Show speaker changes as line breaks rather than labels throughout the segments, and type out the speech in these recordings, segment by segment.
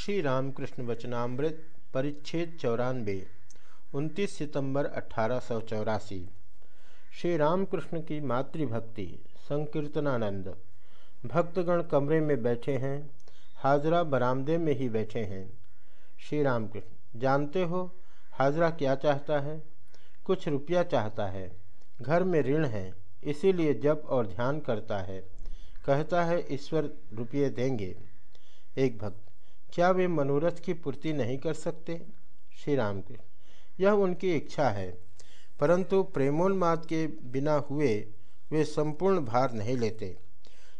श्री रामकृष्ण वचनामृत, परिच्छेद चौरानवे 29 सितंबर अठारह सौ चौरासी। श्री रामकृष्ण की मातृभक्ति, संकीर्तनानंद। भक्तगण कमरे में बैठे हैं, हाजरा बरामदे में ही बैठे हैं। श्री रामकृष्ण, जानते हो हाजरा क्या चाहता है? कुछ रुपया चाहता है, घर में ऋण है, इसीलिए जप और ध्यान करता है। कहता है, ईश्वर रुपये देंगे। एक भक्त क्या वे मनोरथ की पूर्ति नहीं कर सकते? श्री राम के यह उनकी इच्छा है, परंतु प्रेमोन्माद के बिना हुए वे संपूर्ण भार नहीं लेते।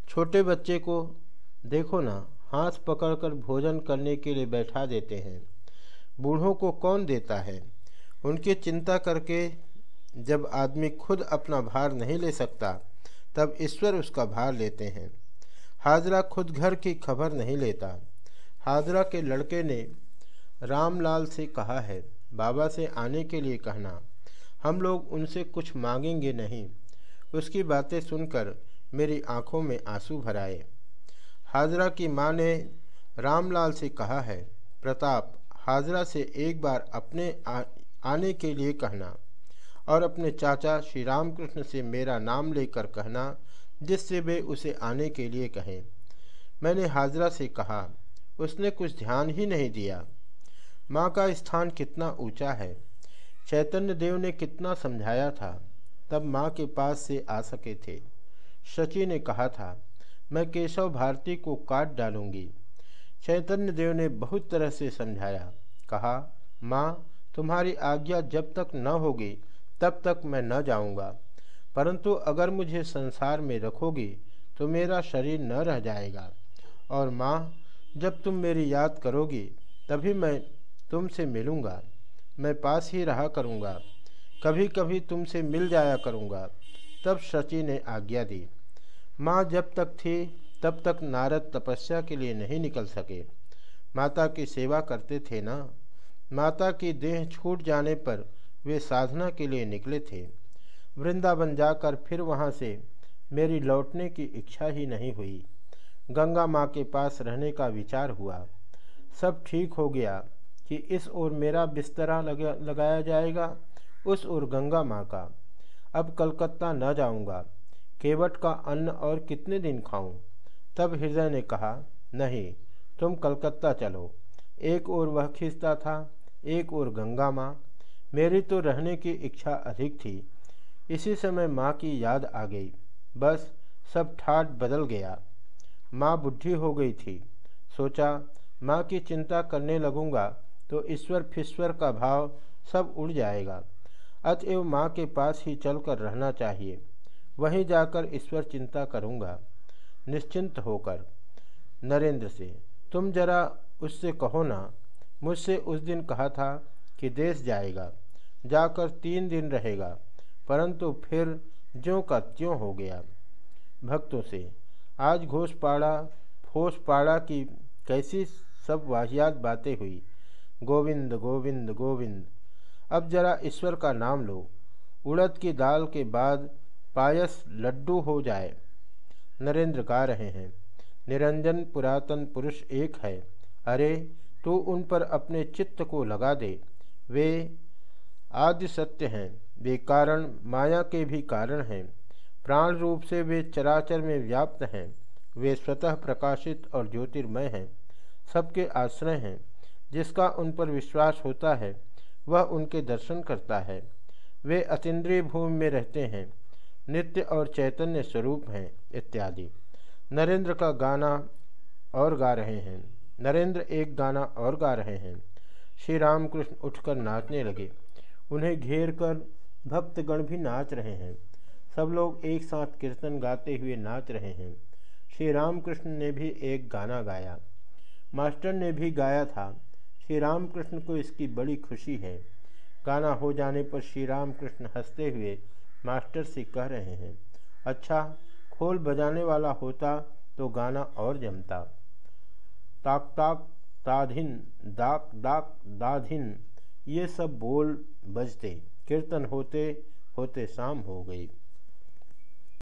छोटे बच्चे को देखो ना, हाथ पकड़कर भोजन करने के लिए बैठा देते हैं। बूढ़ों को कौन देता है? उनकी चिंता करके जब आदमी खुद अपना भार नहीं ले सकता, तब ईश्वर उसका भार लेते हैं। हाजरा खुद घर की खबर नहीं लेता। हाजरा के लड़के ने रामलाल से कहा है, बाबा से आने के लिए कहना। हम लोग उनसे कुछ मांगेंगे नहीं। उसकी बातें सुनकर मेरी आँखों में आँसू भराए। हाजरा की माँ ने रामलाल से कहा है, प्रताप हाजरा से एक बार अपने आने के लिए कहना और अपने चाचा श्री रामकृष्ण से मेरा नाम लेकर कहना, जिससे वे उसे आने के लिए कहें। मैंने हाजरा से कहा उसने कुछ ध्यान ही नहीं दिया। माँ का स्थान कितना ऊँचा है। चैतन्य देव ने कितना समझाया था। तब माँ के पास से आ सके थे। शची ने कहा था, मैं केशव भारती को काट डालूँगी। चैतन्य देव ने बहुत तरह से समझाया। कहा, माँ, तुम्हारी आज्ञा जब तक न होगी, तब तक मैं न जाऊँगा। परंतु अगर मुझे संसार में रखोगी तो मेरा शरीर न रह जाएगा। और माँ जब तुम मेरी याद करोगी, तभी मैं तुमसे मिलूँगा। मैं पास ही रहा करूँगा। कभी कभी तुमसे मिल जाया करूँगा। तब शची ने आज्ञा दी। माँ जब तक थी, तब तक नारद तपस्या के लिए नहीं निकल सके। माता की सेवा करते थे ना। माता की देह छूट जाने पर वे साधना के लिए निकले थे। वृंदावन जाकर फिर वहाँ से मेरी लौटने की इच्छा ही नहीं हुई। गंगा माँ के पास रहने का विचार हुआ। सब ठीक हो गया कि इस ओर मेरा बिस्तरा लगा, लगाया जाएगा, उस ओर गंगा माँ का। अब कलकत्ता न जाऊँगा, केवट का अन्न और कितने दिन खाऊं? तब हृदय ने कहा, नहीं, तुम कलकत्ता चलो। एक ओर वह खींचता था, एक ओर गंगा माँ। मेरी तो रहने की इच्छा अधिक थी। इसी समय माँ की याद आ गई। बस सब ठाट बदल गया। माँ बुढ़ी हो गई थी। सोचा, माँ की चिंता करने लगूँगा तो ईश्वर फिश्वर का भाव सब उड़ जाएगा। अतएव माँ के पास ही चलकर रहना चाहिए। वहीं जाकर ईश्वर चिंता करूँगा। निश्चिंत होकर। नरेंद्र से, तुम जरा उससे कहो ना। मुझसे उस दिन कहा था कि देश जाएगा, जाकर तीन दिन रहेगा, परंतु फिर ज्यों का त्यों हो गया। भक्तों से आज घोषपाड़ा फोसपाड़ा की कैसी सब वाहियात बातें हुई। गोविंद गोविंद गोविंद, अब जरा ईश्वर का नाम लो। उड़द की दाल के बाद पायस लड्डू हो जाए। नरेंद्र गा रहे हैं। निरंजन पुरातन पुरुष एक है। अरे, तू उन पर अपने चित्त को लगा दे। वे आदि सत्य हैं। वे कारण, माया के भी कारण हैं। प्राण रूप से वे चराचर में व्याप्त हैं। वे स्वतः प्रकाशित और ज्योतिर्मय हैं। सबके आश्रय हैं। जिसका उन पर विश्वास होता है, वह उनके दर्शन करता है। वे अतीन्द्रिय भूमि में रहते हैं। नित्य और चैतन्य स्वरूप हैं, इत्यादि। नरेंद्र का गाना और गा रहे हैं। नरेंद्र एक गाना और गा रहे हैं। श्री रामकृष्ण उठकर नाचने लगे। उन्हें घेर कर भक्तगण भी नाच रहे हैं। सब लोग एक साथ कीर्तन गाते हुए नाच रहे हैं। श्री रामकृष्ण ने भी एक गाना गाया। मास्टर ने भी गाया था। श्री रामकृष्ण को इसकी बड़ी खुशी है। गाना हो जाने पर श्री रामकृष्ण हँसते हुए मास्टर से कह रहे हैं अच्छा खोल बजाने वाला होता तो गाना और जमता। ताक ताक ताधिन दाक दाक, दाधिन, ये सब बोल बजते। कीर्तन होते होते शाम हो गई।